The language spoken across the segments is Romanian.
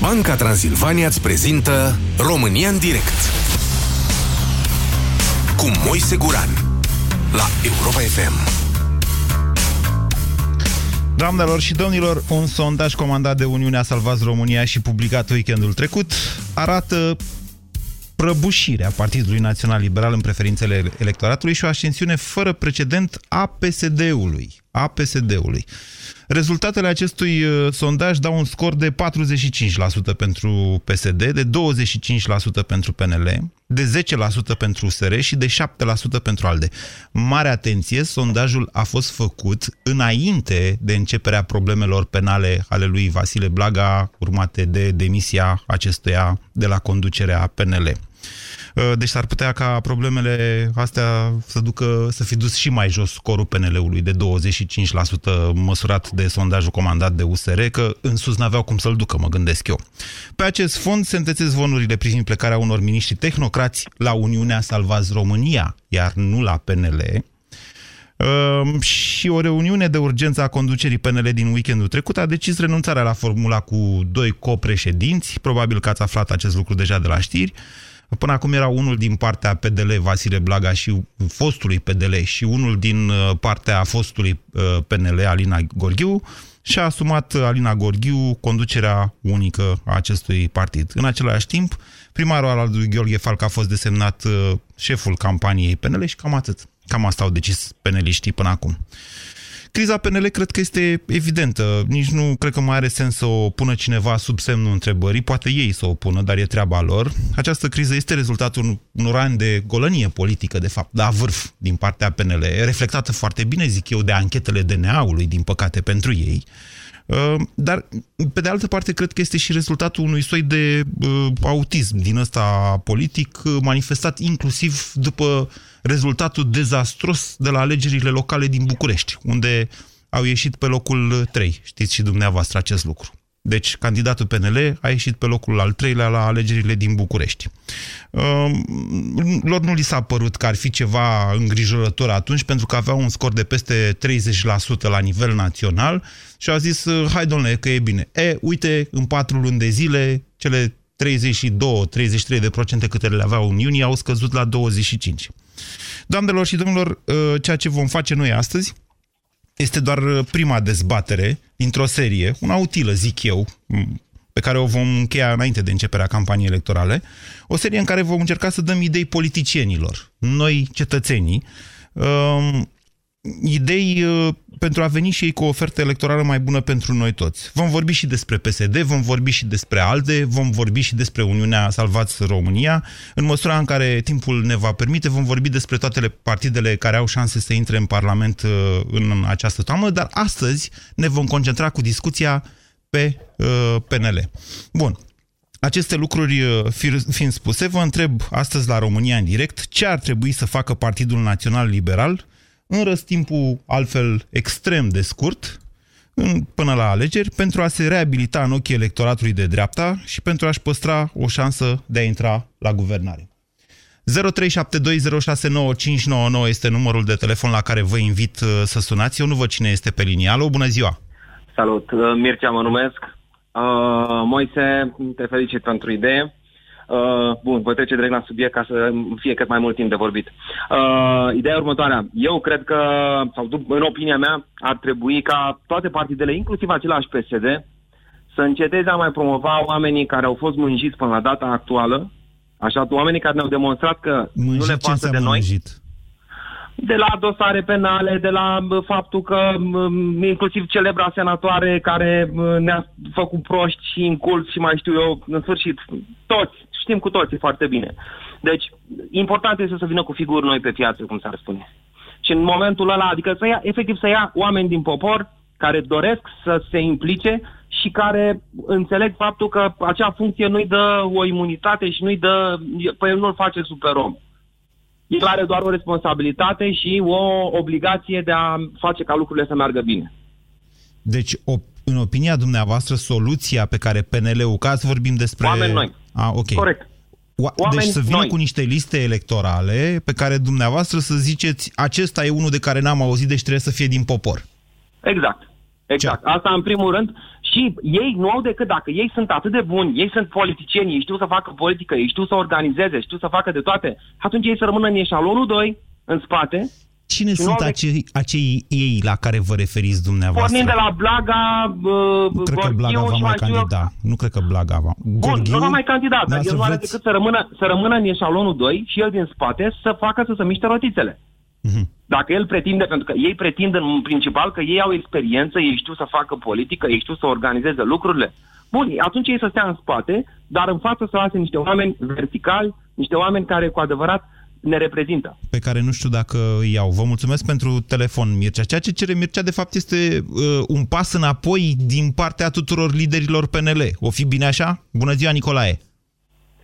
Banca Transilvania îți prezintă România în direct cu Moise Guran la Europa FM. Doamnelor și domnilor, un sondaj comandat de Uniunea Salvați România și publicat weekendul trecut arată prăbușirea Partidului Național Liberal în preferințele electoratului și o ascensiune fără precedent a PSD-ului. A PSD-ului. Rezultatele acestui uh, sondaj dau un scor de 45% pentru PSD, de 25% pentru PNL, de 10% pentru USR și de 7% pentru ALDE. Mare atenție, sondajul a fost făcut înainte de începerea problemelor penale ale lui Vasile Blaga, urmate de demisia acestuia de la conducerea PNL. Uh, deci s-ar putea ca problemele astea să ducă să fi dus și mai jos scorul PNL-ului de 25% măsurat de sondajul comandat de USR, că în sus n-aveau cum să-l ducă, mă gândesc eu. Pe acest fond se întețesc zvonurile privind plecarea unor miniștri tehnocrați la Uniunea Salvați România, iar nu la PNL, Uh, și o reuniune de urgență a conducerii PNL din weekendul trecut a decis renunțarea la formula cu doi copreședinți, probabil că ați aflat acest lucru deja de la știri, Până acum era unul din partea PDL, Vasile Blaga, și fostului PDL, și unul din uh, partea fostului uh, PNL, Alina Gorghiu, și a asumat Alina Gorghiu conducerea unică a acestui partid. În același timp, primarul al lui Gheorghe Falc a fost desemnat uh, șeful campaniei PNL și cam atât. Cam asta au decis peneliștii până acum. Criza PNL cred că este evidentă. Nici nu cred că mai are sens să o pună cineva sub semnul întrebării. Poate ei să o pună, dar e treaba lor. Această criză este rezultatul unor ani de golănie politică, de fapt, la vârf din partea PNL, reflectată foarte bine, zic eu, de anchetele DNA-ului, din păcate, pentru ei. Uh, dar, pe de altă parte, cred că este și rezultatul unui soi de uh, autism din ăsta politic, uh, manifestat inclusiv după rezultatul dezastros de la alegerile locale din București, unde au ieșit pe locul 3. Știți și dumneavoastră acest lucru. Deci, candidatul PNL a ieșit pe locul al treilea la alegerile din București. Uh, lor nu li s-a părut că ar fi ceva îngrijorător atunci, pentru că avea un scor de peste 30% la nivel național și a zis, hai domnule, că e bine. E, uite, în patru luni de zile, cele 32-33 de procente câte le aveau în iunie au scăzut la 25. Doamnelor și domnilor, uh, ceea ce vom face noi astăzi este doar uh, prima dezbatere dintr-o serie, una utilă, zic eu, pe care o vom încheia înainte de începerea campaniei electorale, o serie în care vom încerca să dăm idei politicienilor, noi cetățenii, um, idei uh, pentru a veni și ei cu o ofertă electorală mai bună pentru noi toți. Vom vorbi și despre PSD, vom vorbi și despre ALDE, vom vorbi și despre Uniunea Salvați România. În măsura în care timpul ne va permite, vom vorbi despre toate partidele care au șanse să intre în Parlament uh, în această toamnă, dar astăzi ne vom concentra cu discuția pe uh, PNL. Bun, aceste lucruri fiind spuse, vă întreb astăzi la România în direct ce ar trebui să facă Partidul Național Liberal în răstimpul altfel extrem de scurt, în, până la alegeri, pentru a se reabilita în ochii electoratului de dreapta și pentru a-și păstra o șansă de a intra la guvernare. 0372069599 este numărul de telefon la care vă invit uh, să sunați. Eu nu văd cine este pe linia. Alo, bună ziua! Salut, uh, Mircea mă numesc. Uh, Moise, te felicit pentru idee. Uh, bun, voi trece direct la subiect ca să fie cât mai mult timp de vorbit. Uh, ideea următoarea. Eu cred că, sau în opinia mea, ar trebui ca toate partidele, inclusiv același PSD, să înceteze a mai promova oamenii care au fost mânjiți până la data actuală, așa, oamenii care ne-au demonstrat că mânjit nu le pasă de noi. Mânjit? de la dosare penale, de la faptul că inclusiv celebra senatoare care ne-a făcut proști și inculți și mai știu eu, în sfârșit, toți, știm cu toții foarte bine. Deci, important este să vină cu figuri noi pe piață, cum s-ar spune. Și în momentul ăla, adică să ia, efectiv să ia oameni din popor care doresc să se implice și care înțeleg faptul că acea funcție nu-i dă o imunitate și nu-i dă, păi el nu-l face superom. El are doar o responsabilitate și o obligație de a face ca lucrurile să meargă bine. Deci, o, în opinia dumneavoastră, soluția pe care PNL-ul, ca să vorbim despre... Oameni noi. A, ok. Corect. O, deci să vină noi. cu niște liste electorale pe care dumneavoastră să ziceți acesta e unul de care n-am auzit, deci trebuie să fie din popor. Exact. Exact. Ce? Asta în primul rând Și ei nu au decât, dacă ei sunt atât de buni, ei sunt politicieni, ei știu să facă politică, ei știu să organizeze, știu să facă de toate, atunci ei să rămână în eșalonul 2, în spate, Cine sunt au acei, acei ei la care vă referiți dumneavoastră? Pornind de la Blaga, uh, nu cred că Blaga va mai candida. Nu cred că Blaga va. Bun, Gorghiu, nu va mai candida, dar el nu are decât să rămână, să rămână în eșalonul 2 și el din spate să facă să se miște rotițele. Uh-huh. Dacă el pretinde, pentru că ei pretind în principal că ei au experiență, ei știu să facă politică, ei știu să organizeze lucrurile, bun, atunci ei să stea în spate, dar în față să lase niște oameni verticali, niște oameni care cu adevărat ne reprezintă. Pe care nu știu dacă îi iau. Vă mulțumesc pentru telefon, Mircea. Ceea ce cere Mircea, de fapt, este uh, un pas înapoi din partea tuturor liderilor PNL. O fi bine așa? Bună ziua, Nicolae!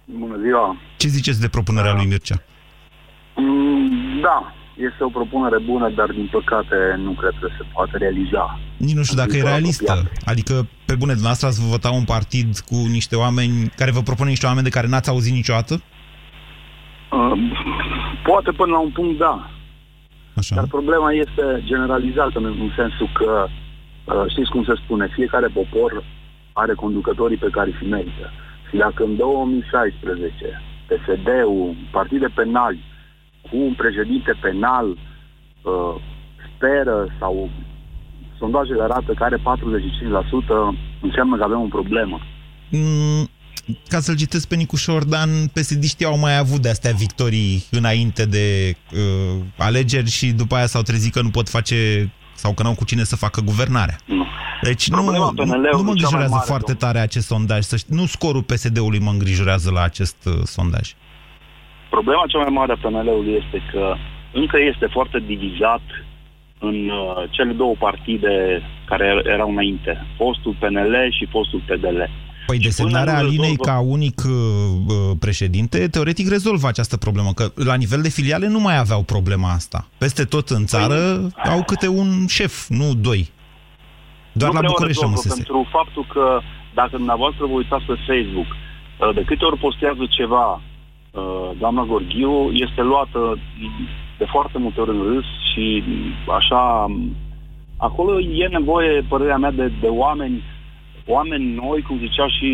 Bună ziua! Ce ziceți de propunerea da. lui Mircea? Mm, da, este o propunere bună, dar din păcate nu cred că se poate realiza. Nici nu știu dacă e realistă. Apropiat. Adică, pe bune, dumneavoastră ați vota un partid cu niște oameni care vă propune niște oameni de care n-ați auzit niciodată? Uh, poate până la un punct, da. Așa. Dar problema este generalizată în sensul că, uh, știți cum se spune, fiecare popor are conducătorii pe care îi merită. Și dacă în 2016 PSD-ul, partide penali, cu un președinte penal uh, speră sau sondajele arată că are 45%, înseamnă că avem o problemă. Mm, ca să-l citesc pe Nicu Șordan, psd au mai avut de-astea victorii înainte de uh, alegeri și după aia s-au trezit că nu pot face sau că nu au cu cine să facă guvernarea. Nu. Deci nu, nu, nu mă îngrijorează mare, foarte domn. tare acest sondaj. Să știu, nu scorul PSD-ului mă îngrijorează la acest uh, sondaj. Problema cea mai mare a PNL-ului este că încă este foarte divizat în uh, cele două partide care erau înainte, fostul PNL și fostul PDL. Păi desemnarea Alinei ca unic uh, uh, președinte, teoretic rezolvă această problemă, că la nivel de filiale nu mai aveau problema asta. Peste tot în țară păi... au câte un șef, nu doi. Doar nu la București rămâsese. Pentru faptul că dacă dumneavoastră vă uitați pe Facebook, uh, de câte ori postează ceva uh, doamna Gorghiu, este luată de foarte multe ori în râs și așa... Acolo e nevoie, părerea mea, de, de oameni oameni noi, cum zicea și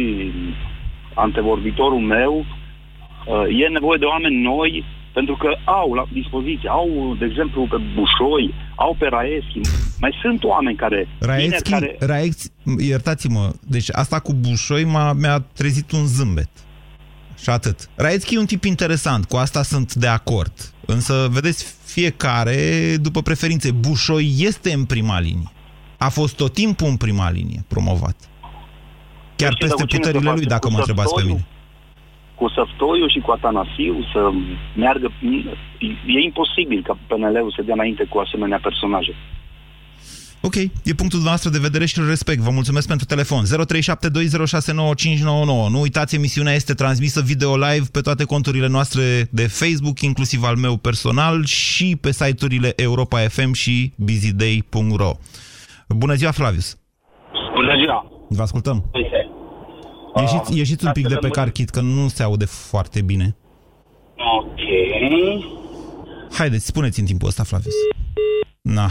antevorbitorul meu, uh, e nevoie de oameni noi pentru că au la dispoziție, au, de exemplu, pe Bușoi, au pe Raeschi. Mai sunt oameni care... Raeschi, care... Raeschi iertați-mă, deci asta cu Bușoi mi-a trezit un zâmbet. Și atât. Raeschi e un tip interesant, cu asta sunt de acord. Însă, vedeți, fiecare după preferințe. Bușoi este în prima linie. A fost tot timpul în prima linie promovat. Chiar deci, peste puterile lui, dacă mă întrebați pe mine. Cu Săftoiu și cu Atanasiu să meargă... E imposibil ca PNL-ul să dea înainte cu asemenea personaje. Ok, e punctul noastră de vedere și îl respect. Vă mulțumesc pentru telefon. 0372069599. Nu uitați, emisiunea este transmisă video live pe toate conturile noastre de Facebook, inclusiv al meu personal, și pe site-urile Europa FM și busyday.ro. Bună ziua, Flavius! Bună ziua! Vă ascultăm! Uite, Ieșiți, ieșiți un pic de pe carchit, că nu se aude foarte bine. Ok. Haideți, spuneți în timpul ăsta, Flavius. Na.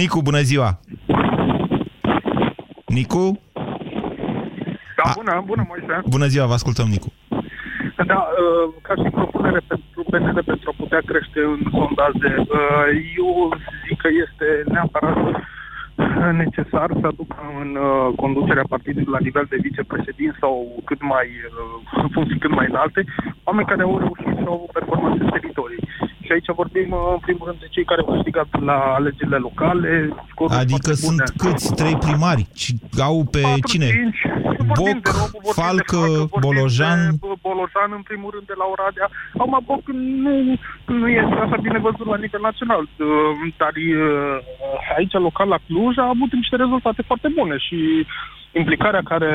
Nicu, bună ziua! Nicu? Da, bună, bună, Moise. Bună ziua, vă ascultăm, Nicu. Da, uh, ca și propunere pentru PNL pentru a putea crește în sondaje, uh, eu zic că este neapărat necesar să aducă în uh, conducerea partidului la nivel de vicepreședinte sau cât mai uh, funcții cât mai înalte, oameni care au reușit să au performanțe în teritorii. Și aici vorbim, uh, în primul rând, de cei care au câștigat la alegerile locale. Adică sunt bune. câți? Trei primari? Și au pe 4, cine? 5. Boc, Robu, Falcă, de Bolojan? De Bolojan, în primul rând, de la Oradea. Acum, Boc nu, nu este așa bine văzut la nivel național, uh, dar uh, aici, local, la Cluj, a avut niște rezultate foarte bune și implicarea care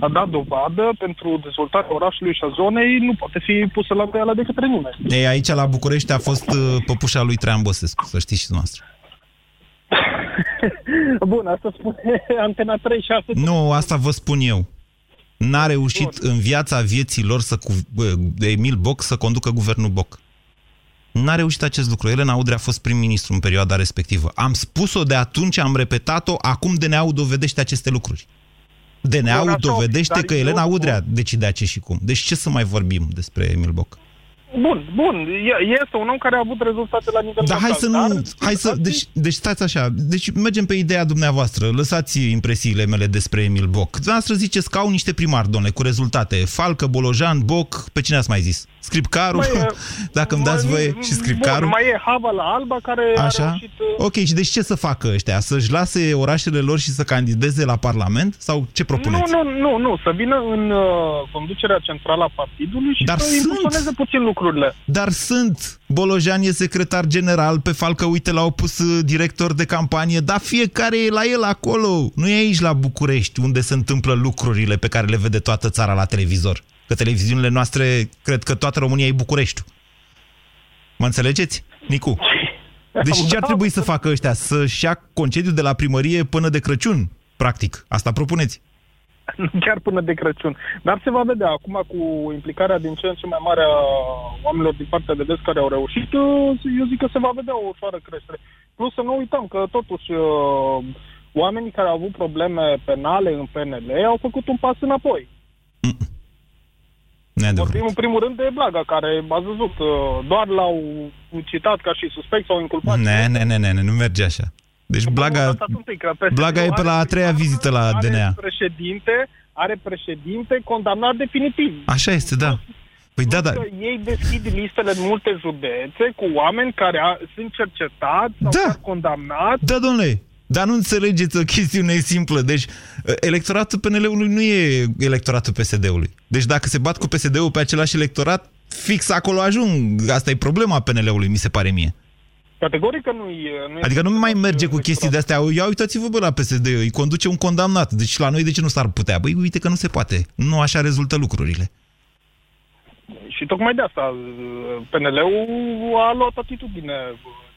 a dat dovadă pentru dezvoltarea orașului și a zonei nu poate fi pusă la îndoială de către nimeni. Ei, aici la București a fost uh, păpușa lui Traian Băsescu, să știți și dumneavoastră. Bun, asta spune Antena 36. Nu, asta vă spun eu. N-a reușit Bun. în viața vieții lor să cu, Emil Boc să conducă guvernul Boc. N-a reușit acest lucru. Elena Udrea a fost prim-ministru în perioada respectivă. Am spus-o de atunci, am repetat-o, acum DNA-ul dovedește aceste lucruri. DNA-ul dovedește că Elena Udrea decide ce și cum. Deci ce să mai vorbim despre Emil Boc? Bun, bun, este un om care a avut rezultate la nivel Dar hai să nu, dar, hai să, deci, deci stați așa, deci mergem pe ideea dumneavoastră, lăsați impresiile mele despre Emil Boc. Dumneavoastră ziceți că au niște primari, domnule, cu rezultate, Falcă, Bolojan, Boc, pe cine ați mai zis? Scripcarul, mai, dacă îmi dați voie și Scripcarul. Bun, mai e Hava la Alba care așa? a reușit... Uh, ok, și deci ce să facă ăștia? Să-și lase orașele lor și să candideze la Parlament? Sau ce propuneți? Nu, nu, nu, nu, să vină în uh, conducerea centrală a partidului și Dar să sunt... puțin lucrurile. Dar sunt. Bolojan e secretar general, pe Falcă, uite, l-au pus uh, director de campanie, dar fiecare e la el acolo. Nu e aici la București, unde se întâmplă lucrurile pe care le vede toată țara la televizor. Că televiziunile noastre, cred că toată România e București. Mă înțelegeți, Nicu? Deci ce ar trebui să facă ăștia? Să-și ia concediu de la primărie până de Crăciun, practic. Asta propuneți? chiar până de Crăciun. Dar se va vedea acum cu implicarea din ce în ce mai mare a oamenilor din partea de des care au reușit, eu zic că se va vedea o ușoară creștere. Plus să nu uităm că totuși uh, oamenii care au avut probleme penale în PNL au făcut un pas înapoi. Vorbim în primul rând de Blaga, care a văzut, uh, doar l-au citat ca și suspect sau inculpat. Ne, ne, ne, ne, nu merge așa. Deci Blaga, Blaga e pe la a treia vizită la are DNA. Președinte, are președinte condamnat definitiv. Așa este, da. Păi da, da. Ei deschid listele în multe județe cu oameni care a, sunt cercetați sau da. condamnați. Da, domnule. Dar nu înțelegeți o chestiune simplă. Deci, electoratul PNL-ului nu e electoratul PSD-ului. Deci dacă se bat cu PSD-ul pe același electorat, fix acolo ajung. Asta e problema PNL-ului, mi se pare mie. Categoric că nu e... Nu adică nu mai merge cu chestii de astea. Ia uitați-vă bă la PSD, îi conduce un condamnat. Deci la noi de ce nu s-ar putea? Băi, uite că nu se poate. Nu așa rezultă lucrurile. Și tocmai de asta PNL-ul a luat atitudine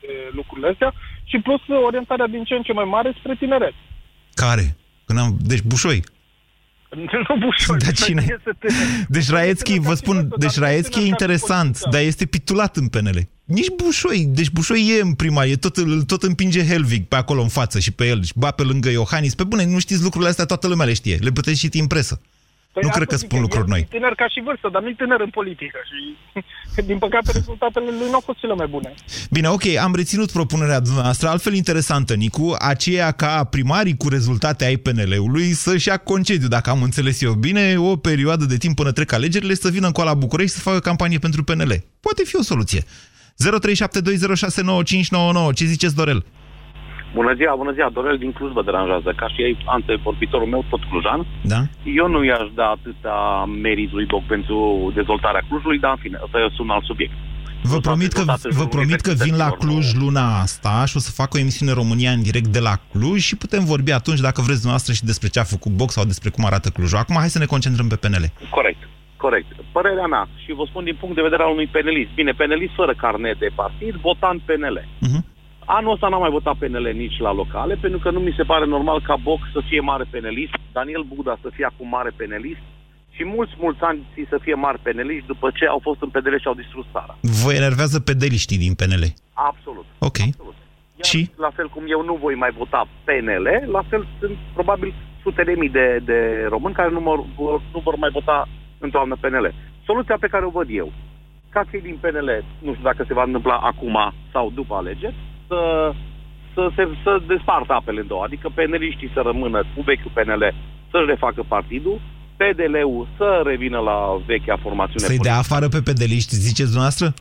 de lucrurile astea și plus orientarea din ce în ce mai mare spre tineret. Care? Când am... Deci Bușoi. Nu Bușoi. Dar cine? Deci Raetski, vă spun, deci Raetski e interesant, dar este pitulat în PNL. Nici Bușoi. Deci Bușoi e în prima, e tot, tot împinge Helvig pe acolo în față și pe el și ba pe lângă Iohannis. Pe bune, nu știți lucrurile astea, toată lumea le știe. Le puteți citi în presă. Păi nu cred că spun lucruri noi. E tânăr ca și vârstă, dar nu e tânăr în politică și, din păcate, rezultatele lui nu au fost cele mai bune. Bine, ok, am reținut propunerea dumneavoastră, altfel interesantă, Nicu, aceea ca primarii cu rezultate ai PNL-ului să-și ia concediu, dacă am înțeles eu bine, o perioadă de timp până trec alegerile, să vină în la București să facă campanie pentru PNL. Poate fi o soluție. 0372069599. Ce ziceți, Dorel? Bună ziua, bună ziua, Dorel din Cluj vă deranjează. Ca și antevorbitorul meu, tot clujan, da? eu nu i-aș da atâta merit lui Boc pentru dezvoltarea Clujului, dar în fine, ăsta e un alt subiect. Vă promit, că, vă promit că vin la Cluj luna asta și o să fac o emisiune România în direct de la Cluj și putem vorbi atunci, dacă vreți dumneavoastră, și despre ce a făcut Boc sau despre cum arată Clujul. Acum hai să ne concentrăm pe PNL. Corect. Corect. Părerea mea, și vă spun din punct de vedere al unui penelist. Bine, penelist fără carnet de partid, votant PNL. Uh-huh. Anul ăsta n-am mai votat PNL nici la locale, pentru că nu mi se pare normal ca Boc să fie mare penelist, Daniel Buda să fie acum mare penelist și mulți, mulți ani să fie mari peneliști după ce au fost în PDL și au distrus țara. Vă enervează pedeliștii din PNL? Absolut. Ok. Absolut. Iar și? la fel cum eu nu voi mai vota PNL, la fel sunt probabil sute de mii de, de români care nu, mă, nu vor mai vota în toamnă PNL. Soluția pe care o văd eu, ca cei din PNL, nu știu dacă se va întâmpla acum sau după alegeri, să, să, se, să despartă apele în două, adică PNL-iștii să rămână cu vechiul PNL, să-și refacă partidul, PDL-ul să revină la vechea formațiune Să-i dea afară pe pedeliști, ziceți dumneavoastră?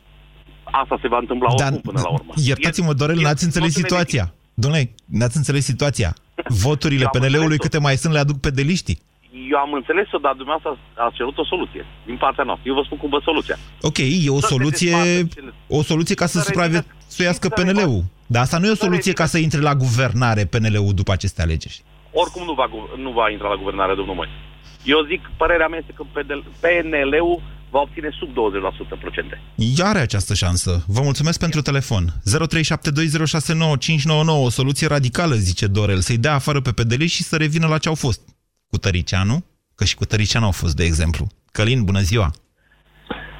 Asta se va întâmpla oricum până la urmă. Iertați-mă, Dorel, n-ați înțeles situația. Domnule, n-ați înțeles situația. Voturile PNL-ului câte mai sunt le aduc pedeliștii eu am înțeles-o, dar dumneavoastră a cerut o soluție din partea noastră. Eu vă spun cum vă soluția. Ok, e o soluție, o soluție ca să, să supraviețuiască PNL-ul. Dar asta nu e o soluție ca să intre la guvernare PNL-ul după aceste alegeri. Oricum nu va, nu va intra la guvernare, domnul Moi. Eu zic, părerea mea este că PNL-ul va obține sub 20% procente. Iar are această șansă. Vă mulțumesc pentru telefon. 0372069599, o soluție radicală, zice Dorel, să-i dea afară pe PDL și să revină la ce au fost cu Tăricianu, că și cu Tăricianu au fost, de exemplu. Călin, bună ziua!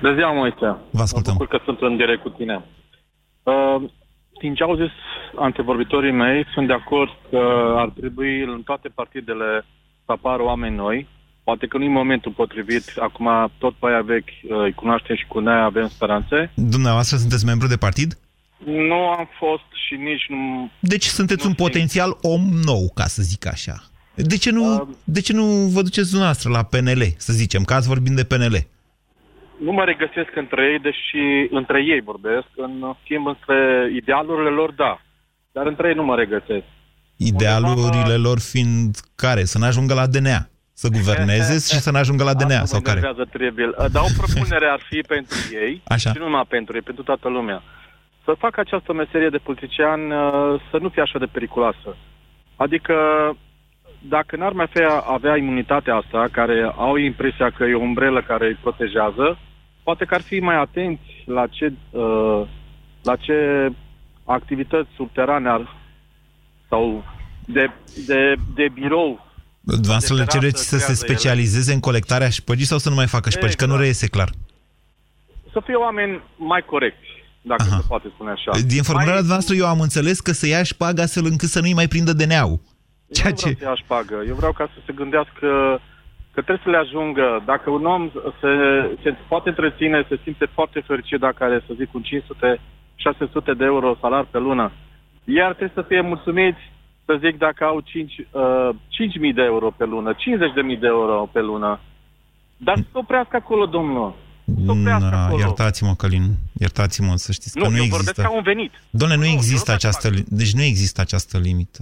Bună ziua, Moise! Vă ascultăm. Mă bucur că sunt în direct cu tine. Uh, din ce au zis antevorbitorii mei, sunt de acord că ar trebui în toate partidele să apară oameni noi. Poate că nu e momentul potrivit. Acum tot pe aia vechi uh, îi cunoaștem și cu noi avem speranțe. Dumneavoastră sunteți membru de partid? Nu am fost și nici nu... Deci sunteți nu un potențial om nou, ca să zic așa. De ce, nu, uh, de ce nu vă duceți dumneavoastră la PNL, să zicem, că ați vorbit de PNL? Nu mă regăsesc între ei, deși între ei vorbesc. În schimb, între idealurile lor, da. Dar între ei nu mă regăsesc. Idealurile lor fiind care? Să ne ajungă la DNA. Să guverneze și să ne ajungă la DNA, sau care? Tribil. Dar o propunere ar fi pentru ei, Așa. și nu numai pentru ei, pentru toată lumea, să facă această meserie de politician uh, să nu fie așa de periculoasă. Adică, dacă n-ar mai fi avea imunitatea asta, care au impresia că e o umbrelă care îi protejează, poate că ar fi mai atenți la ce, uh, la ce activități subterane ar, sau de, de, de birou Dumneavoastră le cereți să se specializeze ele. în colectarea șpăgii sau să nu mai facă șpăgi? Exact. Că nu exact. reiese clar. Să fie oameni mai corecți, dacă Aha. se poate spune așa. Din formularea mai... noastră eu am înțeles că să ia șpagă astfel încât să nu-i mai prindă DNA-ul. Ceea eu nu vreau ce... să ia șpagă. Eu vreau ca să se gândească că trebuie să le ajungă. Dacă un om se, se poate întreține, se simte foarte fericit dacă are, să zic, un 500-600 de euro salar pe lună, iar trebuie să fie mulțumiți să zic, dacă au 5, uh, 5.000 de euro pe lună, 50.000 de euro pe lună. Dar să oprească acolo, domnul. Na, iertați-mă, Călin, iertați-mă, să știți nu, că nu eu există... ca un venit. Doamne, nu, nu există această... Deci nu există această limită.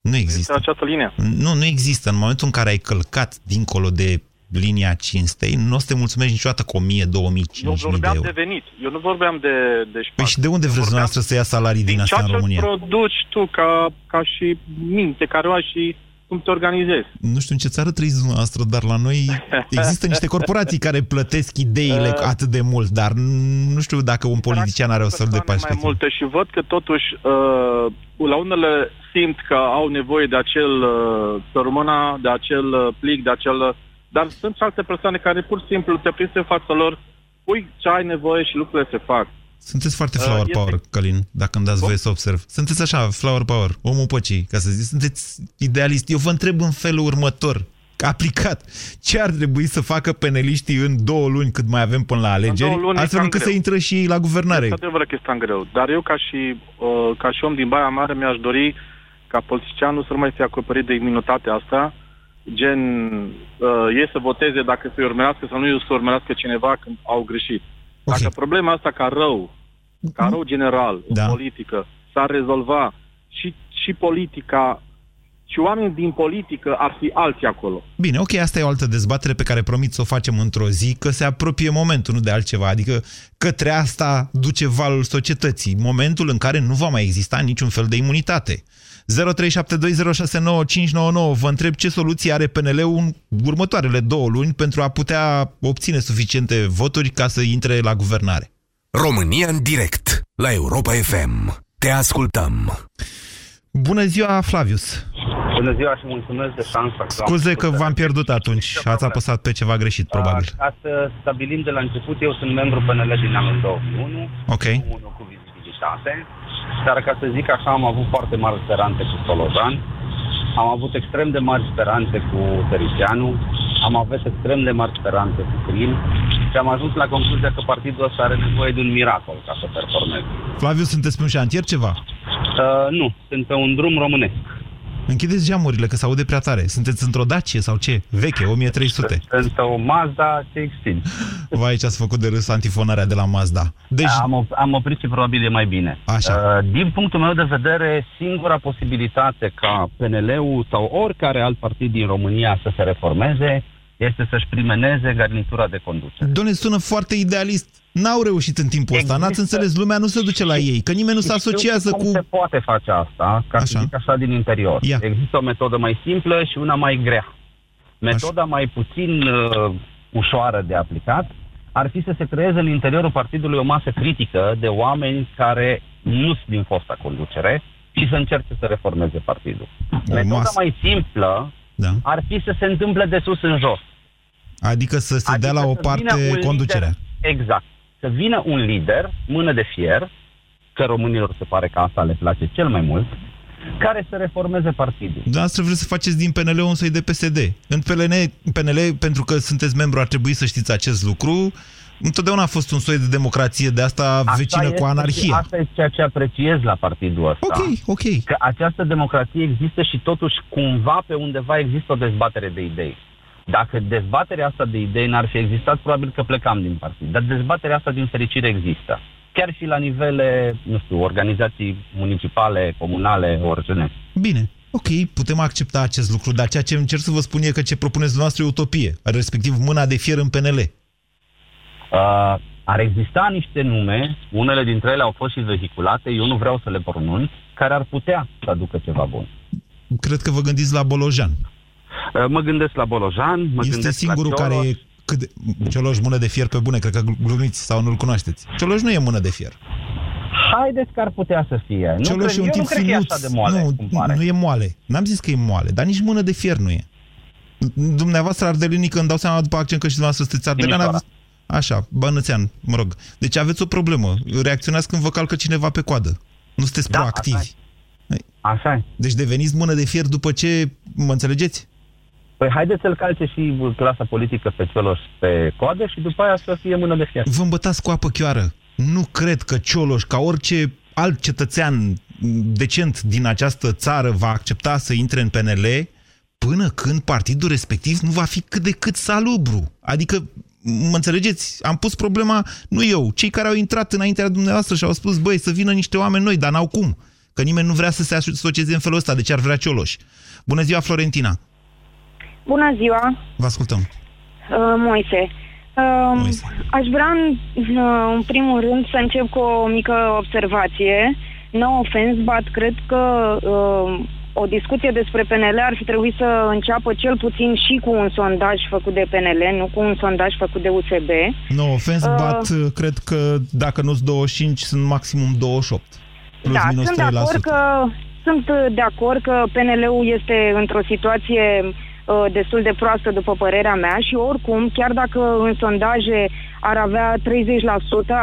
Nu există. Această linie? Nu, nu există. În momentul în care ai călcat dincolo de linia cinstei, nu o să te mulțumești niciodată cu 1000, 2000, 5000 de euro. de venit. Eu nu vorbeam de, de Păi și de unde vreți dumneavoastră să ia salarii din, din asta în România? Din produci tu ca, ca și minte care o ai și cum te organizezi. Nu știu în ce țară trăiți dumneavoastră, dar la noi există niște corporații care plătesc ideile uh, atât de mult, dar nu știu dacă un politician are o să de perspectivă. mai multe și văd că totuși uh, la unele simt că au nevoie de acel uh, de acel uh, plic, de acel uh, dar sunt și alte persoane care pur și simplu te prinzi în fața lor, pui ce ai nevoie și lucrurile se fac. Sunteți foarte uh, flower uh, power, este... Călin, dacă îmi dați voie să observ. Sunteți așa, flower power, omul păcii, ca să zic. Sunteți idealist. Eu vă întreb în felul următor, aplicat, ce ar trebui să facă peneliștii în două luni cât mai avem până la alegeri, astfel încât să intră și ei la guvernare. Este adevărat că este greu, dar eu ca și, uh, ca și om din Baia Mare mi-aș dori ca politicianul să nu mai fie acoperit de imunitatea asta, gen uh, e să voteze dacă se urmească sau nu să urmească cineva când au greșit. Okay. Dacă problema asta ca rău, ca rău general, da. în politică, s-ar rezolva și, și politica și oamenii din politică ar fi alții acolo. Bine, ok, asta e o altă dezbatere pe care promit să o facem într-o zi, că se apropie momentul, nu de altceva. Adică către asta duce valul societății, momentul în care nu va mai exista niciun fel de imunitate. 0372069599. Vă întreb ce soluție are PNL-ul în următoarele două luni pentru a putea obține suficiente voturi ca să intre la guvernare. România în direct, la Europa FM. Te ascultăm. Bună ziua, Flavius! Bună ziua și mulțumesc de șansa. Scuze că v-am pierdut atunci și ați apăsat pe ceva greșit, probabil. Ca să stabilim de la început, eu sunt membru PNL din anul 2001. Ok. Unul cu vizibilitate. Dar ca să zic așa, am avut foarte mari speranțe cu Solojan, am avut extrem de mari speranțe cu Tericianu, am avut extrem de mari speranțe cu Crin și am ajuns la concluzia că partidul ăsta are nevoie de un miracol ca să performeze. Flaviu, sunteți pe un șantier ceva? Uh, nu, sunt pe un drum românesc. Închideți geamurile, că se aude prea tare. Sunteți într-o Dacie sau ce? Veche, 1300. Sunt o Mazda CX-5. Vai, ce ați făcut de râs antifonarea de la Mazda. Deci... Am, op- am oprit și probabil e mai bine. Așa. Uh, din punctul meu de vedere, singura posibilitate ca PNL-ul sau oricare alt partid din România să se reformeze este să-și primeneze garnitura de conducere. Doamne, sună foarte idealist. N-au reușit în timpul Există... ăsta, n-ați înțeles, lumea nu se duce la ei, că nimeni nu se asociază cum cu... se poate face asta, ca așa. să zic așa din interior. Ia. Există o metodă mai simplă și una mai grea. Metoda așa. mai puțin uh, ușoară de aplicat ar fi să se creeze în interiorul partidului o masă critică de oameni care nu sunt din fosta conducere și să încerce să reformeze partidul. O Metoda masă. mai simplă da. ar fi să se întâmple de sus în jos. Adică să se adică dea la o parte conducerea. Lider, exact. Să vină un lider, mână de fier, că românilor se pare că asta le place cel mai mult, care să reformeze partidul. Dumneavoastră vreți să faceți din PNL un soi de PSD. În PNL, PNL, pentru că sunteți membru, ar trebui să știți acest lucru, întotdeauna a fost un soi de democrație de asta, asta vecină cu anarhia. Asta este ceea ce apreciez la partidul ăsta. Ok, ok. Că această democrație există și totuși cumva pe undeva există o dezbatere de idei. Dacă dezbaterea asta de idei n-ar fi existat, probabil că plecam din partid. Dar dezbaterea asta, din fericire, există. Chiar și la nivele, nu știu, organizații municipale, comunale, oricine. Bine, Ok, putem accepta acest lucru, dar ceea ce încerc să vă spun e că ce propuneți dumneavoastră e utopie, respectiv mâna de fier în PNL. Uh, ar exista niște nume, unele dintre ele au fost și vehiculate, eu nu vreau să le pronunț, care ar putea să aducă ceva bun. Cred că vă gândiți la Bolojan. Uh, mă gândesc la Bolojan, mă este gândesc singurul la care e cât de... Cioloș mână de fier pe bune, cred că glumiți sau nu-l cunoașteți. Cioloș nu e mână de fier. Haideți că ar putea să fie. Cioloș nu e un tip nu cred că e așa de moale, nu, nu e moale. N-am zis că e moale, dar nici mână de fier nu e. Dumneavoastră ardelenii, când dau seama după accent că și dumneavoastră sunteți ardelean, aveți... Așa, bănățean, mă rog. Deci aveți o problemă. Reacționați când vă calcă cineva pe coadă. Nu sunteți Da, proactivi. așa Așa e. Deci deveniți mână de fier după ce... Mă înțelegeți? Păi haideți să-l calce și clasa politică pe Cioloș pe coadă și după aia să fie mână de fier. Vă îmbătați cu apă chioară. Nu cred că Cioloș, ca orice alt cetățean decent din această țară, va accepta să intre în PNL până când partidul respectiv nu va fi cât de cât salubru. Adică, mă înțelegeți? Am pus problema, nu eu, cei care au intrat înaintea dumneavoastră și au spus, băi, să vină niște oameni noi, dar n-au cum. Că nimeni nu vrea să se asocieze în felul ăsta, de ce ar vrea Cioloș. Bună ziua, Florentina! Bună ziua! Vă ascultăm! Uh, Moise. Uh, Moise. Aș vrea, în, uh, în primul rând, să încep cu o mică observație. No offense, but cred că uh, o discuție despre PNL ar fi trebuit să înceapă cel puțin și cu un sondaj făcut de PNL, nu cu un sondaj făcut de USB. No offense, Uh, but cred că dacă nu-s 25, sunt maximum 28. Plus da, minus sunt de 3%. acord că sunt de acord că PNL-ul este într-o situație uh, destul de proastă după părerea mea și oricum, chiar dacă în sondaje ar avea 30%,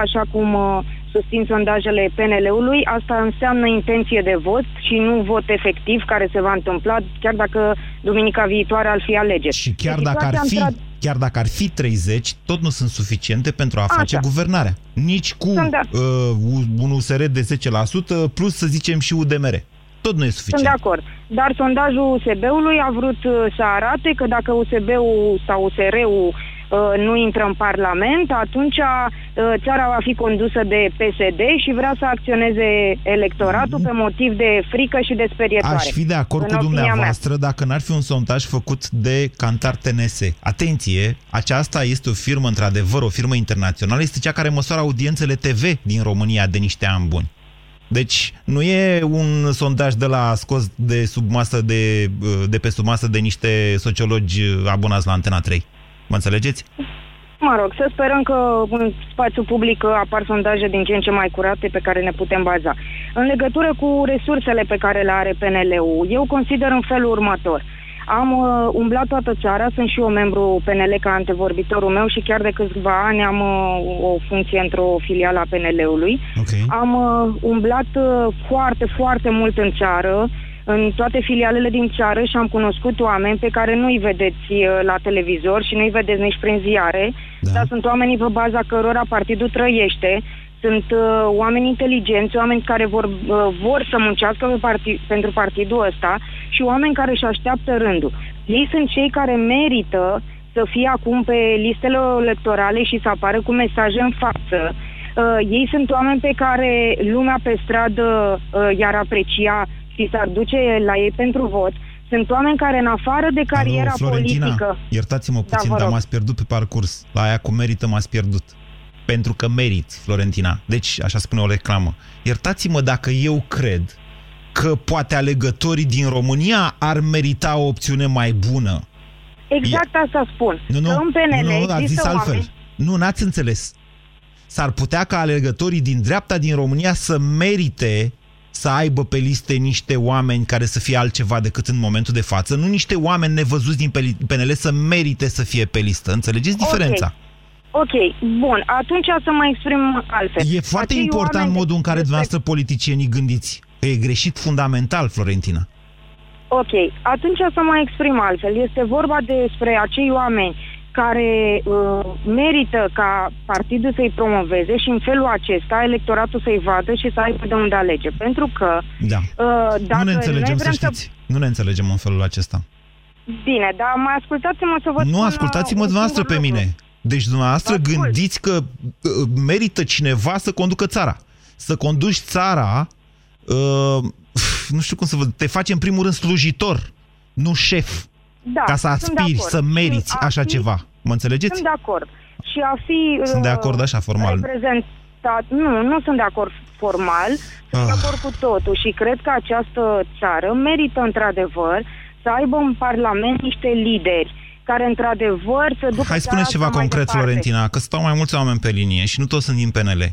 așa cum uh, susțin sondajele PNL-ului, asta înseamnă intenție de vot și nu vot efectiv care se va întâmpla, chiar dacă duminica viitoare ar fi alegeri. Și chiar Deci dacă, ar situația fi, într- chiar dacă ar fi 30, tot nu sunt suficiente pentru a face Așa. guvernarea. Nici cu Sunt de- uh, un USR de 10%, plus să zicem și UDMR. Tot nu e Sunt suficient. de acord. Dar sondajul USB-ului a vrut uh, să arate că dacă USB-ul sau USR-ul uh, nu intră în Parlament, atunci uh, țara va fi condusă de PSD și vrea să acționeze electoratul pe motiv de frică și de sperietoare. Aș fi de acord În cu opinia dumneavoastră dacă n-ar fi un sondaj făcut de Cantar TNS. Atenție, aceasta este o firmă, într-adevăr, o firmă internațională, este cea care măsoară audiențele TV din România de niște ani buni. Deci nu e un sondaj de la scos de sub masă de, de pe sub masă de niște sociologi abonați la Antena 3. Mă înțelegeți? Mă rog, să sperăm că în spațiul public apar sondaje din ce în ce mai curate pe care ne putem baza. În legătură cu resursele pe care le are PNL-ul, eu consider în felul următor. Am uh, umblat toată țara, sunt și eu membru PNL ca antevorbitorul meu și chiar de câțiva ani am uh, o funcție într-o filială a PNL-ului. Okay. Am uh, umblat uh, foarte, foarte mult în țară, în toate filialele din țară și am cunoscut oameni pe care nu-i vedeți uh, la televizor și nu-i vedeți nici prin ziare, Da. dar sunt oamenii pe baza cărora partidul trăiește, sunt uh, oameni inteligenți, oameni care vor, uh, vor să muncească pe parti- pentru partidul ăsta și oameni care își așteaptă rândul. Ei sunt cei care merită să fie acum pe listele electorale și să apară cu mesaje în față. Uh, ei sunt oameni pe care lumea pe stradă uh, i-ar aprecia și s-ar duce la ei pentru vot. Sunt oameni care, în afară de cariera Alo, Florentina, politică... iertați-mă Da, puțin, vă dar rog. m-ați pierdut pe parcurs. La aia cu merită m-ați pierdut. Pentru că merit, Florentina. Deci, așa spune o reclamă. Iertați-mă dacă eu cred că poate alegătorii din România ar merita o opțiune mai bună. Exact asta spun. Nu, nu, că în PNL nu, nu, ați zis există altfel. oameni... Nu, n-ați înțeles. S-ar putea ca alegătorii din dreapta din România să merite să aibă pe liste niște oameni care să fie altceva decât în momentul de față, nu niște oameni nevăzuți din PNL să merite să fie pe listă. Înțelegeți diferența? Ok, bun, atunci să mă exprim altfel. E foarte Acei important oameni modul în care despre- dumneavoastră politicienii gândiți. Că e greșit fundamental, Florentina. Ok, atunci să mă exprim altfel. Este vorba despre acei oameni care uh, merită ca partidul să-i promoveze și în felul acesta electoratul să-i vadă și să aibă de unde alege. Pentru că Da. uh, dacă nu ne înțelegem, noi să vrem știți. Nu ne înțelegem în felul acesta. Bine, dar mai ascultați-mă să vă Nu spun, ascultați-mă uh, un dumneavoastră singur pe lucru. mine. Deci dumneavoastră Vă ascult. gândiți că uh, merită cineva să conducă țara. Să conduci țara, uh, nu știu cum să vă... Te faci în primul rând slujitor, nu șef. Da, ca să sunt de aspiri, acord. să meriți Și a așa fi- ceva. Mă înțelegeți? Sunt de acord. Și a fi... Sunt de uh, acord așa, formal. Reprezentat... Nu, nu sunt de acord formal, sunt de Ah. acord cu totul și cred că această țară merită într-adevăr să aibă în Parlament niște lideri care într-adevăr să ducă Hai țara spuneți ceva asta mai concret, departe. Florentina, că stau mai mulți oameni pe linie și nu toți sunt din PNL.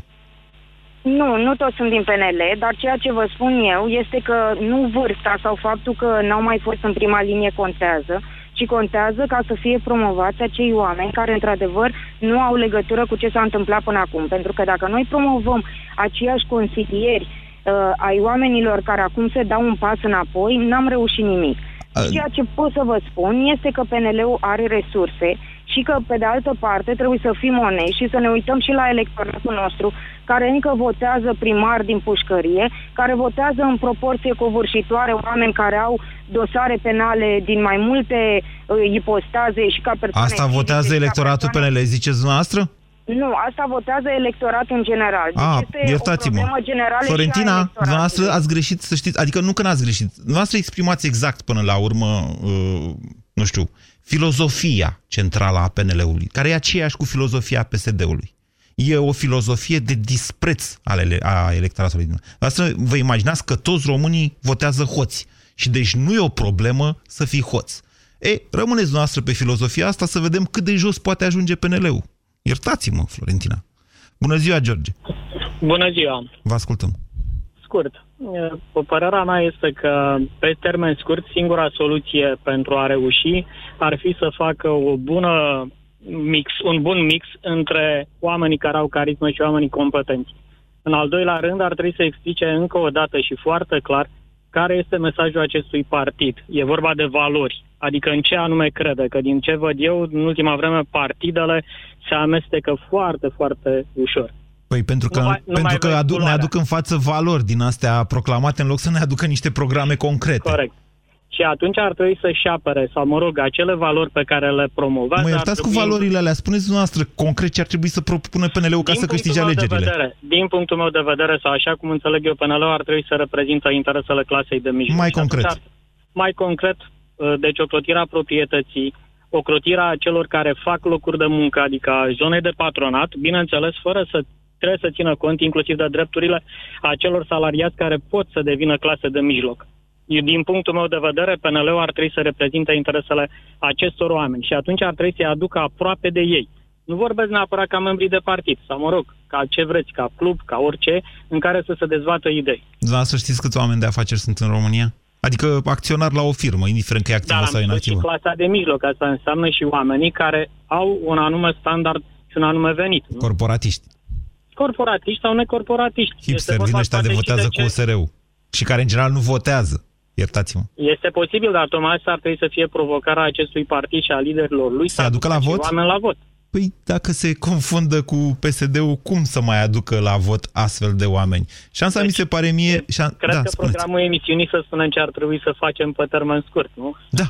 Nu, nu toți sunt din PNL, dar ceea ce vă spun eu este că nu vârsta sau faptul că n-au mai fost în prima linie contează, ci contează ca să fie promovați acei oameni care, într-adevăr, nu au legătură cu ce s-a întâmplat până acum. Pentru că dacă noi promovăm aceiași consilieri uh, ai oamenilor care acum se dau un pas înapoi, n-am reușit nimic. Uh, Ceea ce pot să vă spun este că PNL-ul are resurse și că, pe de altă parte, trebuie să fim onești și să ne uităm și la electoratul nostru, care încă votează primar din pușcărie, care votează în proporție covârșitoare oameni care au dosare penale din mai multe uh, ipostaze și ca persoane... Asta fizice votează și ca electoratul persoane- PNL, ziceți dumneavoastră? Nu, asta votează electoratul în general. Deci Ah, este o iertați-mă. problemă generală și a Florentina, electoratului. dumneavoastră ați greșit, să știți, adică nu că n-ați greșit, dumneavoastră exprimați exact până la urmă, uh, nu știu, filozofia centrală a PNL-ului, care e aceeași cu filozofia PSD-ului. E o filozofie de dispreț ale, a electoratului. Asta vă imaginați că toți românii votează hoți. Și deci nu e o problemă să fii hoț. E, rămâneți dumneavoastră pe filozofia asta să vedem cât de jos poate ajunge PNL-ul. Iertați-mă, Florentina. Bună ziua, George. Bună ziua! Vă ascultăm. Scurt, uh, părerea mea este că pe termen scurt singura soluție pentru a reuși ar fi să facă o bună mix, un bun mix între oamenii care au carismă și oamenii competenți. În al doilea rând ar trebui să explice încă o dată și foarte clar care este mesajul acestui partid. E vorba de valori, adică în ce anume crede, că din ce văd eu, în ultima vreme, partidele se amestecă foarte, foarte ușor. Păi pentru că, Nu mai- nu pentru mai că vezi adu- ne culoarea. aduc în față valori din astea proclamate în loc să ne aducă niște programe concrete. Corect. Și atunci ar trebui să-și apere, sau mă rog, acele valori pe care le promovează. Mă ar iertați cu trebui- valorile alea. Spuneți dumneavoastră concret ce ar trebui să propună PNL-ul ca Din să punctul câștige meu de alegerile. Vedere, din punctul meu de vedere, sau așa cum înțeleg eu, PNL-ul ar trebui să reprezintă interesele clasei de mijloc. Mai Și atunci concret. Ar, mai concret, uh, deci ocrotirea proprietății, ocrotirea celor care fac locuri de muncă, adică zone de patronat, bineînțeles, fără să trebuie să țină cont inclusiv de drepturile acelor salariați care pot să devină clase de mijloc. Eu, Din punctul meu de vedere, PNL-ul ar trebui să reprezinte interesele acestor oameni și atunci ar trebui să-i aducă aproape de ei. Nu vorbesc neapărat ca membrii de partid, sau mă rog, ca ce vreți, ca club, ca orice, în care să se dezbată idei. Dumneavoastră știți câți oameni de afaceri sunt în România? Adică acționar la o firmă, indiferent că e activă Dar sau am spus și inactivă. clasa de mijloc, asta înseamnă și oamenii care au un anume standard și un anume venit. Nu? Corporatiști. Corporatiști sau necorporatiști. Este Hipster din vorba ăștia de poate și votează ce- cu USR-ul. Și care în general nu votează. Iertați-mă. Este posibil, dar tocmai asta ar trebui să fie provocarea acestui partid și a liderilor lui Să aducă la și vot? oameni la vot. Păi dacă se confundă cu PSD-ul, cum să mai aducă la vot astfel de oameni? Șansa mi se pare mie... Șan... Cred da, că spuneți. programul emisiunii să spunem ce ar trebui să facem pe termen scurt, nu? Da.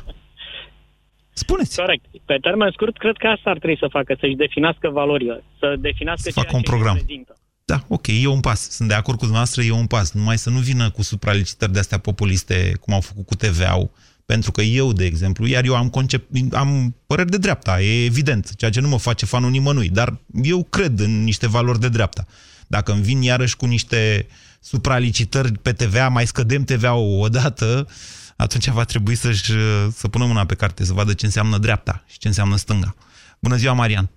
Spuneți. Corect. Pe termen scurt, cred că asta ar trebui să facă, să-și definească valorile, să definească Să facă ceea un ce program. reprezintă. Da, ok, e un pas. Sunt de acord cu dumneavoastră, e un pas. Numai să nu vină cu supralicitări de astea populiste, cum au făcut cu TVA-ul. Pentru că eu, de exemplu, iar eu am, concep- am păreri de dreapta, e evident, ceea ce nu mă face fanul nimănui, dar eu cred în niște valori de dreapta. Dacă îmi vin iarăși cu niște supralicitări pe TVA, mai scădem TVA-ul odată, atunci va trebui să-și, să punem mâna pe carte, să vadă ce înseamnă dreapta și ce înseamnă stânga. Bună ziua, Marian!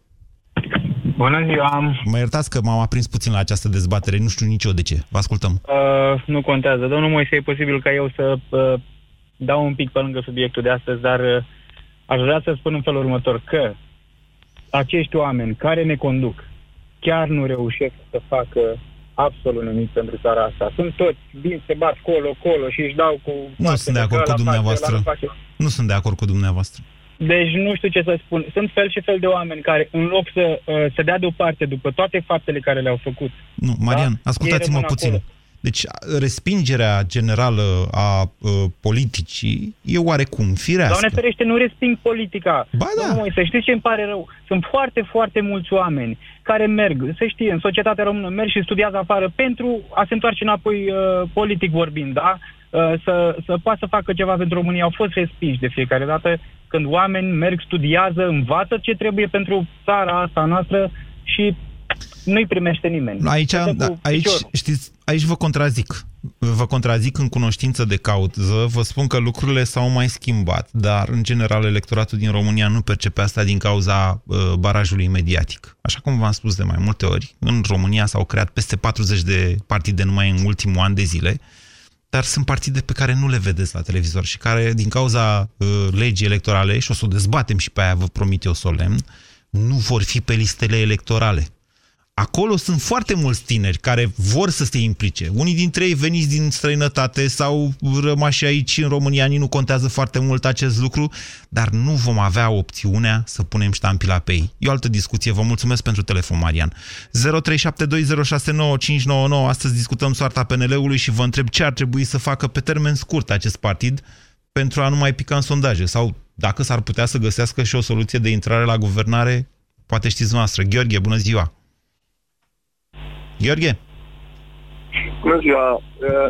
Bună ziua! Mă iertați că m-am aprins puțin la această dezbatere, nu știu nici eu de ce. Vă ascultăm. Uh, nu contează. Domnul Moise, e posibil ca eu să uh, dau un pic pe lângă subiectul de astăzi, dar uh, aș vrea să spun în felul următor că acești oameni care ne conduc chiar nu reușesc să facă absolut nimic pentru țara asta. Sunt toți, bine, se bat colo, colo și își dau cu... Nu sunt de acord cu dumneavoastră. Nu sunt de acord cu dumneavoastră. Deci nu știu ce să spun. Sunt fel și fel de oameni care, în loc să uh, se dea deoparte după toate faptele care le-au făcut... Nu, Marian, da? ascultați-mă puțin. Acolo. Deci respingerea generală a uh, politicii e oarecum firească. Doamne ferește, nu resping politica. Ba da. Nu, să știți ce îmi pare rău? Sunt foarte, foarte mulți oameni care merg, să știe, în societatea română, merg și studiază afară pentru a se întoarce înapoi uh, politic vorbind, da? Uh, să, să poată să facă ceva pentru România. Au fost respinși de fiecare dată când oameni merg, studiază, învață ce trebuie pentru țara asta noastră și nu-i primește nimeni. Aici, da, aici, știți, aici vă contrazic. Vă contrazic în cunoștință de cauză, vă spun că lucrurile s-au mai schimbat, dar, în general, electoratul din România nu percepe asta din cauza uh, barajului mediatic. Așa cum v-am spus de mai multe ori, în România s-au creat peste 40 de partide numai în ultimul an de zile, dar sunt partide pe care nu le vedeți la televizor și care, din cauza uh, legii electorale, și o să o dezbatem și pe aia, vă promit eu solemn, nu vor fi pe listele electorale. Acolo sunt foarte mulți tineri care vor să se implice. Unii dintre ei veniți din străinătate sau rămași aici în România, nu contează foarte mult acest lucru, dar nu vom avea opțiunea să punem ștampila pe ei. E o altă discuție. Vă mulțumesc pentru telefon, Marian. 0372069599. Astăzi discutăm soarta PNL-ului și vă întreb ce ar trebui să facă pe termen scurt acest partid pentru a nu mai pica în sondaje sau dacă s-ar putea să găsească și o soluție de intrare la guvernare, poate știți noastră. Gheorghe, bună ziua! Gheorghe? Bună ziua!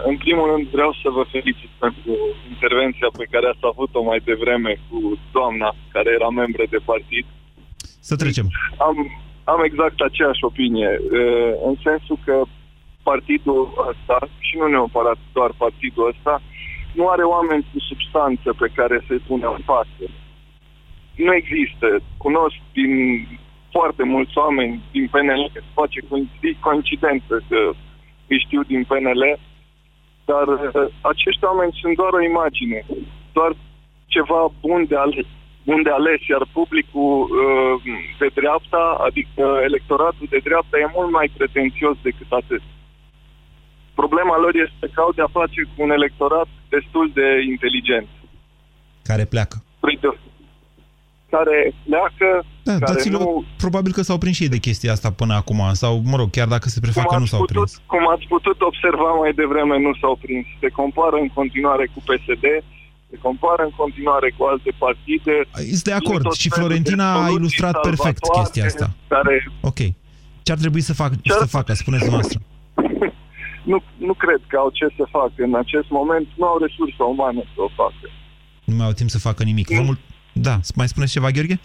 În primul rând vreau să vă felicit pentru intervenția pe care ați avut-o mai devreme cu doamna care era membră de partid. Să trecem. Am, am exact aceeași opinie, în sensul că partidul ăsta, și nu neapărat doar partidul ăsta, nu are oameni cu substanță pe care să-i pune în față. Nu există. Cunosc din foarte mulți oameni din PNL, face coincidență că îi știu din PNL, dar uh, acești oameni sunt doar o imagine, doar ceva bun de ales, bun de ales iar publicul uh, de dreapta, adică electoratul de dreapta, e mult mai pretențios decât atât. Problema lor este că au de-a face cu un electorat destul de inteligent. Care pleacă. Păi, care pleacă, da, care nu... Probabil că s-au prins și ei de chestia asta până acum, sau, mă rog, chiar dacă se prefacă, nu s-au putut, prins. Cum ați putut observa mai devreme, nu s-au prins. Se compară în continuare cu PSD, se compară în continuare cu alte partide. Este de acord și Florentina a ilustrat perfect chestia asta. Care... Ok. Ce ar trebui să, fac, ce ar... să facă, spuneți noastră? nu, nu cred că au ce să facă. În acest moment nu au resurse umane să o facă. Nu mai au timp să facă nimic. Vă, mul da, mai spuneți ceva, Gheorghe?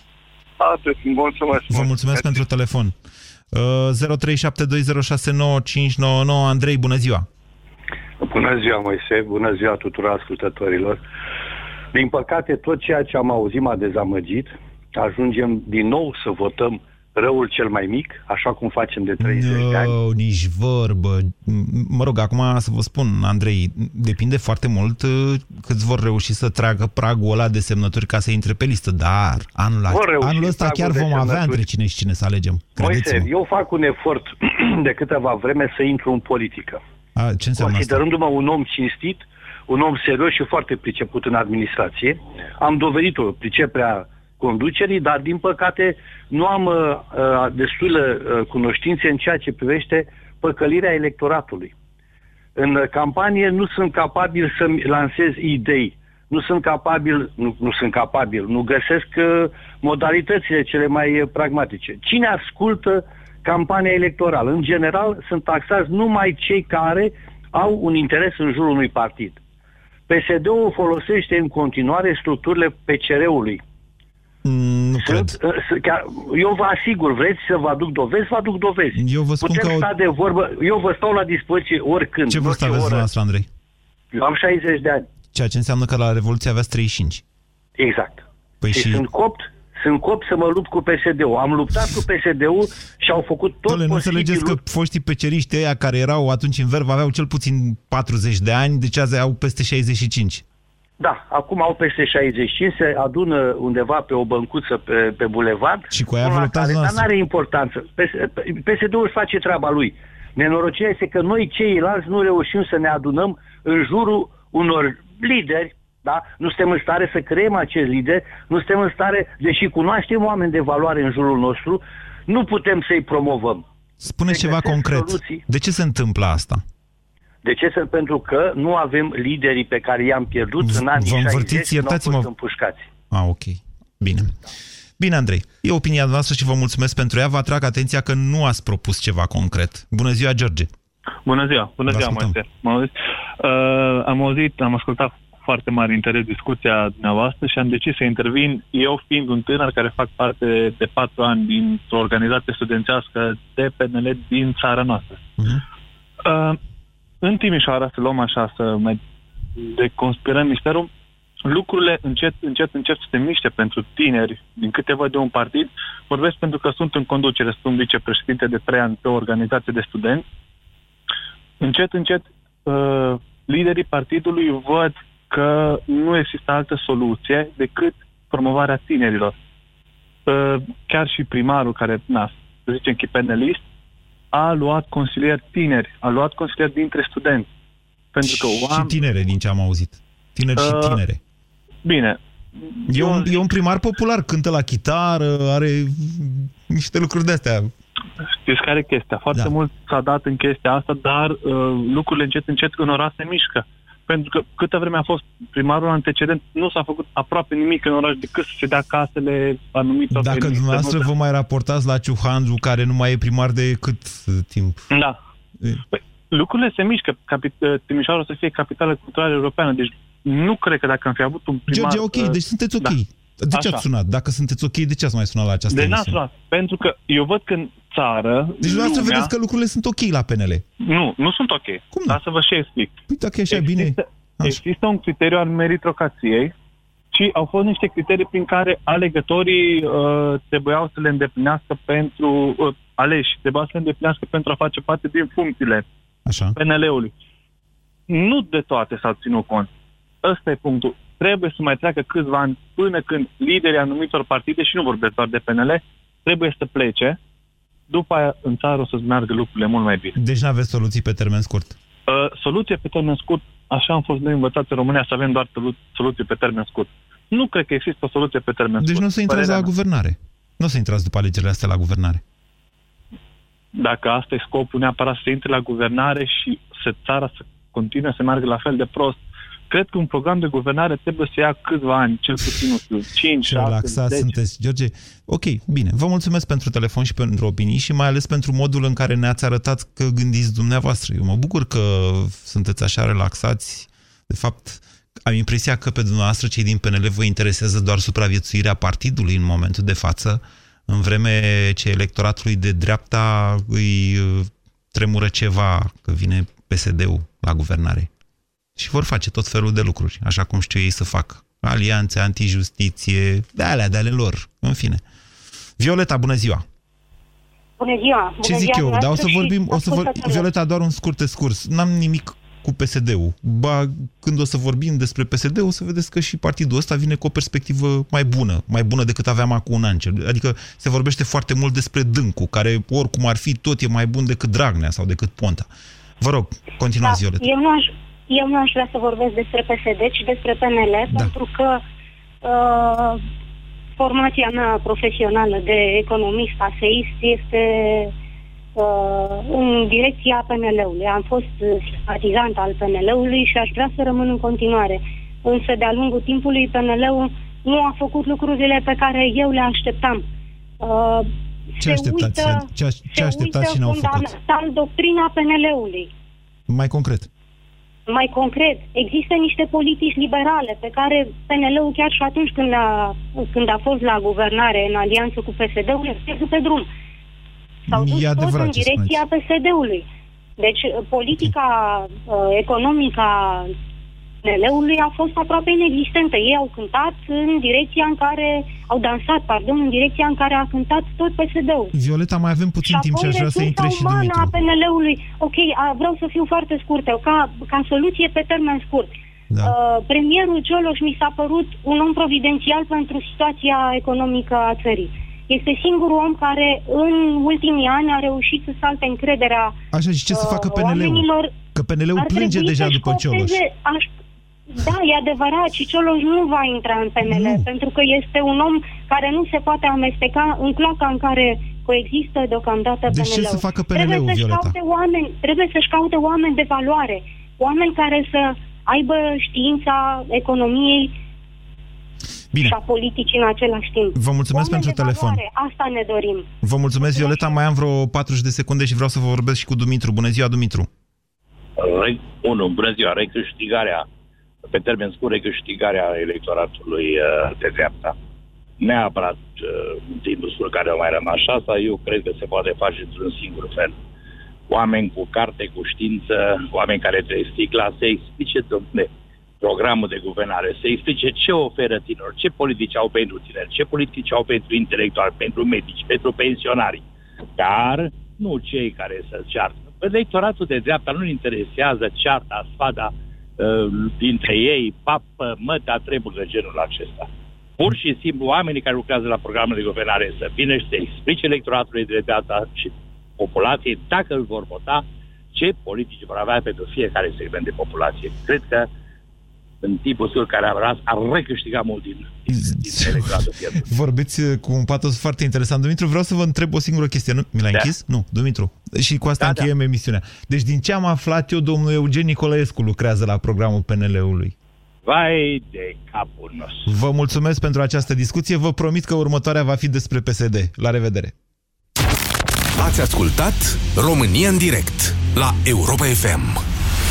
Atât, mulțumesc. Vă mulțumesc pentru telefon. Uh, 0372069599 Andrei, bună ziua! Bună ziua, Moise, bună ziua tuturor ascultătorilor. Din păcate, tot ceea ce am auzit m-a dezamăgit. Ajungem din nou să votăm răul cel mai mic, așa cum facem de 30 no, de ani. nici vorbă. Mă rog, acum să vă spun, Andrei, depinde foarte mult uh, câți vor reuși să tragă pragul ăla de semnături ca să intre pe listă, dar anul, anul ăsta chiar vom avea între cine și cine să alegem. Moise, eu fac un efort de câteva vreme să intru în politică. A, ce înseamnă Considerându-mă un om cinstit, un om serios și foarte priceput în administrație, am dovedit-o priceperea conducerii, dar din păcate nu am uh, uh, destulă uh, cunoștințe în ceea ce privește păcălirea electoratului. În campanie nu sunt capabil să lansez idei, nu sunt capabil, nu, nu sunt capabil, nu găsesc uh, modalitățile cele mai uh, pragmatice. Cine ascultă campania electorală? În general sunt taxați numai cei care au un interes în jurul unui partid. PSD-ul folosește în continuare structurile PCR-ului, Mm, nu Sunt, cred. Uh, chiar, eu vă asigur, vreți să vă aduc dovezi, vă aduc dovezi. Eu vă spun Putem că sta de vorbă, eu vă stau la dispoziție oricând. Ce vârstă aveți dumneavoastră, Andrei? Eu am 60 de ani. Ceea ce înseamnă că la Revoluție aveți 35. Exact. Păi și, și... sunt copt sunt copt să mă lupt cu PSD-ul. Am luptat cu PSD-ul și au făcut tot Dole, nu înțelegeți că foștii peceriști ăia care erau atunci în verb aveau cel puțin 40 de ani, deci azi au peste 65. Da, acum au peste 65, se adună undeva pe o băncuță pe, pe bulevard. Și cu aia Una vă luptați care, Dar noastră. nu are importanță. PSD-ul își face treaba lui. Nenorocirea este că noi ceilalți nu reușim să ne adunăm în jurul unor lideri, da? Nu suntem în stare să creăm acest lider, nu suntem în stare, deși cunoaștem oameni de valoare în jurul nostru, nu putem să-i promovăm. Spuneți Se ceva găsesc concret. soluții. De ce se întâmplă asta? De ce? Să- Pentru că nu avem liderii pe care i-am pierdut în anii vă 60 învârtiți? când au Iertați-mă. fost împușcați. Ah, ok. Bine. Bine, Andrei. E opinia noastră și vă mulțumesc pentru ea. Vă atrag atenția că nu ați propus ceva concret. Bună ziua, George. Bună ziua, bună Vă ziua, ascultăm. Moise. M-am auzit? Uh, am auzit, am ascultat cu foarte mare interes discuția dumneavoastră și am decis să intervin, eu fiind un tânăr care fac parte de patru ani dintr-o organizație studențească de PNL din țara noastră. Uh, în Timișoara, să luăm așa, să mai deconspirăm misterul, lucrurile încet, încet, încet să se miște pentru tineri, din câte văd de un partid. Vorbesc pentru că sunt în conducere, sunt vicepreședinte de trei ani pe o organizație de studenți. Încet, încet, uh, liderii partidului văd că nu există altă soluție decât promovarea tinerilor. Uh, chiar și primarul care, na, să zicem, chipenelist, a luat consilieri tineri, a luat consilieri dintre studenți. Pentru că Și oameni... tinere, din ce am auzit. Tineri și Uh, tinere. Bine. E un, e un primar popular, cântă la chitară, are niște lucruri de-astea. Știți care e chestia? Foarte da. mult s-a dat în chestia asta, dar uh, lucrurile încet, încet în oraș se mișcă. Pentru că câtă vreme a fost primarul antecedent, nu s-a făcut aproape nimic în oraș decât să se dea casele anumitor... Dacă elite. dumneavoastră Nu- vă mai raportați la Ciuhanzu, care nu mai e primar de cât uh, timp? Da. Păi, lucrurile se mișcă. Capi- uh, Timișoara o să fie capitală culturală europeană, deci nu cred că dacă am fi avut un primar... George, ok, uh, deci sunteți ok. da. De ce Așa. ați sunat? Dacă sunteți ok, de ce ați mai sunat la această Deci n-am emisiune? sunat. Pentru că eu văd că în țară... Deci dumneavoastră lumea- vedeți că lucrurile sunt ok la PNL. Nu, nu sunt ok. Cum Dar să vă și explic. Păi dacă e așa bine... Există, există un criteriu al meritocrației și au fost niște criterii prin care alegătorii uh, trebuiau să le îndeplinească pentru uh, aleși, trebuiau să le îndeplinească pentru a face parte din funcțiile Așa. PNL-ului. Nu de toate s-au ținut cont. Ăsta e punctul. Trebuie să mai treacă câțiva ani până când liderii anumitor partide, și nu vorbesc doar de PNL, trebuie să plece. După aia în țară o să meargă lucrurile mult mai bine. Deci nu aveți soluții pe termen scurt. Uh, soluție pe termen scurt, așa am fost noi învățați în România să avem doar solu- soluții pe termen scurt. Nu cred că există o soluție pe termen Deci scurt. nu o să intrați la Părerea mea. guvernare. Nu o să intrați după alegerile astea la guvernare. Dacă asta e scopul, neapărat să intre la guvernare și să țara să continue să meargă la fel de prost. Cred că un program de guvernare trebuie să ia câțiva ani, cel puțin, nu știu, 5, Ce 6, relaxați 10. sunteți, George. Ok, bine. Vă mulțumesc pentru telefon și pentru opinii și mai ales pentru modul în care ne-ați arătat că gândiți dumneavoastră. Eu mă bucur că sunteți așa relaxați. De fapt, am impresia că pe dumneavoastră cei din PNL vă interesează doar supraviețuirea partidului în momentul de față, în vreme ce electoratului de dreapta îi uh, tremură ceva că vine PSD-ul la guvernare. Și vor face tot felul de lucruri, așa cum știu ei să facă. Alianțe, antijustiție, de alea, de ale lor, în fine. Violeta, bună ziua! Bună ziua! Ce Bună zic ziua eu? Dar o să noastră și vorbim, o să vor... ascultătorilor. Violeta, doar un scurt scurs. N-am nimic cu PSD-ul. Ba, când o să vorbim despre PSD, o să vedeți că și partidul ăsta vine cu o perspectivă mai bună, mai bună decât aveam acum un an. Adică se vorbește foarte mult despre Dâncu, care oricum ar fi tot e mai bun decât Dragnea sau decât Ponta. Vă rog, continuați, Da, Violeta. eu, nu aș, eu nu aș vrea să vorbesc despre PSD, ci despre PNL, da. pentru că uh, formația mea profesională de economist, aseist, este uh, în direcția PNL-ului. Am fost simpatizant al PNL-ului și aș vrea să rămân în continuare. Însă, de-a lungul timpului, PNL-ul nu a făcut lucrurile pe care eu le așteptam. Uh, Ce așteptați? uită- Ce, aș- ce se așteptați și uită n-au făcut? fundamental doctrina PNL-ului. Mai concret. Mai concret, există niște politici liberale pe care PNL-ul chiar și atunci când a, când a fost la guvernare în alianță cu PSD-ul, le pierdut pe drum. S-au dus E tot adevărat în ce direcția PSD-ului. Deci politica uh, economică a PNL-ului a fost aproape inexistentă. Ei au cântat în direcția în care, au dansat, pardon, în direcția în care a cântat tot PSD-ul. Violeta, mai avem puțin timp și aș vrea să resursa intre și umană Dumitru. a PNL-ului, ok, a, vreau să fiu foarte scurtă, ca, ca soluție pe termen scurt. Da. Uh, premierul Cioloș mi s-a părut un om providențial pentru situația economică a țării. Este singurul om care în ultimii ani a reușit să salte încrederea Așa, și ce să facă uh, PNL-ul? Că PNL-ul plânge deja după Cioloș. Aș, da, e adevărat, și Cioloș nu va intra în PNL, nu. pentru că este un om care nu se poate amesteca în cloaca în care coexistă deocamdată deci PNL-ul. ce să facă PNL-ul, trebuie să-și Violeta? Caute oameni, trebuie să-și caute oameni de valoare, oameni care să aibă știința economiei Bine. și a politicii în același timp. Vă mulțumesc Oameni pentru telefon. Valoare, asta ne dorim. Vă mulțumesc, Violeta. Mai am vreo 40 de secunde și vreau să vă vorbesc și cu Dumitru. Bună ziua, Dumitru. Unu, bună ziua, recâștigarea, pe termen scurt, recâștigarea electoratului uh, de dreapta. Neapărat uh, în timpul scurt care au mai rămas asta, eu cred că se poate face într-un singur fel. Oameni cu carte, cu știință, oameni care trebuie sticla, să explice, domnule, programul de guvernare, să explice ce oferă tinerilor, ce politici au pentru tineri, ce politici au pentru intelectuali, pentru medici, pentru pensionari, dar nu cei care să ceartă. Electoratul de dreapta nu-l interesează cearta, sfada uh, dintre ei, papă, măta, trebuie genul acesta. Pur și simplu, oamenii care lucrează la programul de guvernare să vină și să explice electoratului de dreapta și populației, dacă îl vor vota, ce politici vor avea pentru fiecare segment de populație. Cred că în tipul său care a ras, a recâștigat mult din, din, din Vorbiți uh, cu un patos foarte interesant. Dumitru, vreau să vă întreb o singură chestie. Nu, mi l-ai da. închis? Nu, Dumitru. Și cu asta da, încheiem da. emisiunea. Deci din ce am aflat eu, domnul Eugen Nicolaescu lucrează la programul PNL-ului. Vai de capul nostru. Vă mulțumesc pentru această discuție. Vă promit că următoarea va fi despre PSD. La revedere! Ați ascultat România în direct la Europa FM